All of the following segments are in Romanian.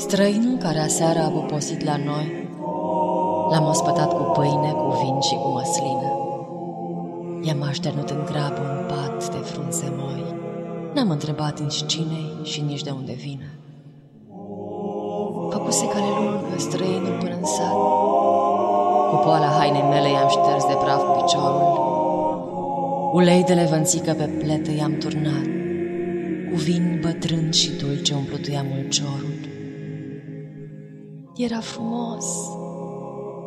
Străinul care aseară a poposit la noi, l-am ospătat cu pâine, cu vin și cu măslină. I-am așternut în grabă un pat de frunze moi. N-am întrebat nici cine și nici de unde vină. Făcuse cale lungă străinul până în sat. Cu poala hainei mele i-am șters de praf piciorul. Ulei de levănțică pe plete i-am turnat. Cu vin bătrân și dulce umplutuia mulciorul. Era frumos,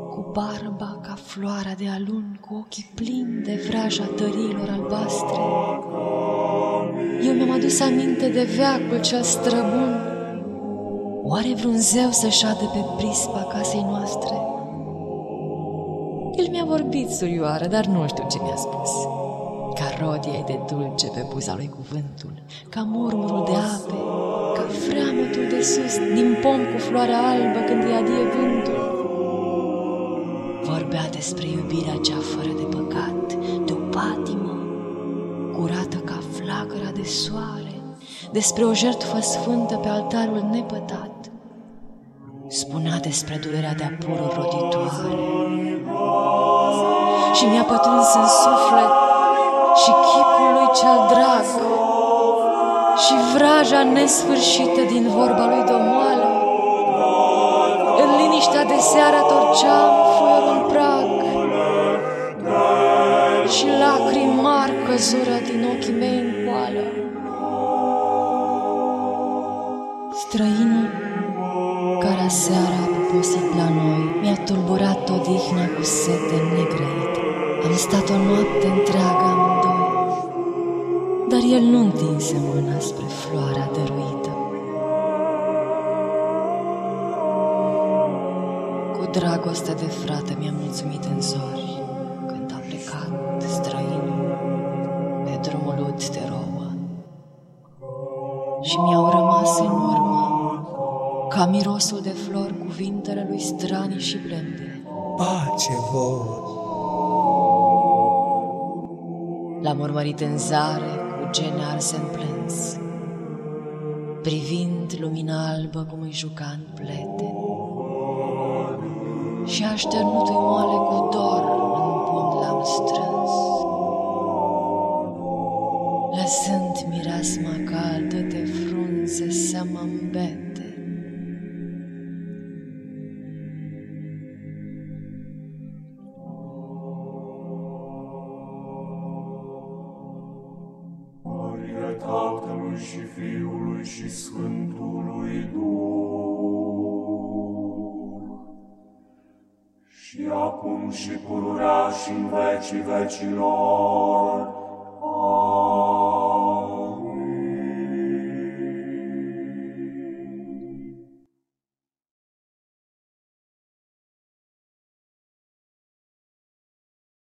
cu barba ca floarea de alun, cu ochii plini de vraja tărilor albastre. Eu mi-am adus aminte de veacul cel străbun. Oare vreun zeu să șadă pe prispa casei noastre? El mi-a vorbit, surioară, dar nu știu ce mi-a spus. Ca rodia de dulce pe buza lui cuvântul, ca murmurul de ape, ca freamătul de sus din pom cu floarea albă când îi adie vântul. Vorbea despre iubirea cea fără de păcat, de o patimă, curată ca flacăra de soare, despre o jertfă sfântă pe altarul nepătat. Spunea despre durerea de-a pururi roditoare și mi-a pătruns în suflet și chipul lui cel drag și vraja nesfârșită din vorba lui domoală. În liniștea de seară torceam fără un prag și lacrimi mari căzură din ochii mei în poală. Străinul care aseară a poposit la noi mi-a tulburat odihna cu sete negrăită. Am stat o noapte întreagă amândoi, dar el nu întinse mâna spre floarea dăruită. Cu dragoste de frate mi-a mulțumit în zori, când a plecat străinul pe drumul ud de rouă. Și mi-au rămas în urmă, ca mirosul de flori, cuvintele lui strani și blânde. Pace vouă! L-am urmărit în zare cu gene arse în plâns, privind lumina albă cum îi juca în plete. Și așternut-i moale cu dor în pumn l-am strâns, lăsând mireasma caldă de frunze să mă îmbete. Tatălui și Fiului și Sfântului Duh, și acum și pururea și în vecii vecilor.